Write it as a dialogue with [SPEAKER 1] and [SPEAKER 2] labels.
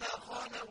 [SPEAKER 1] الَّذِينَ خَلَوْا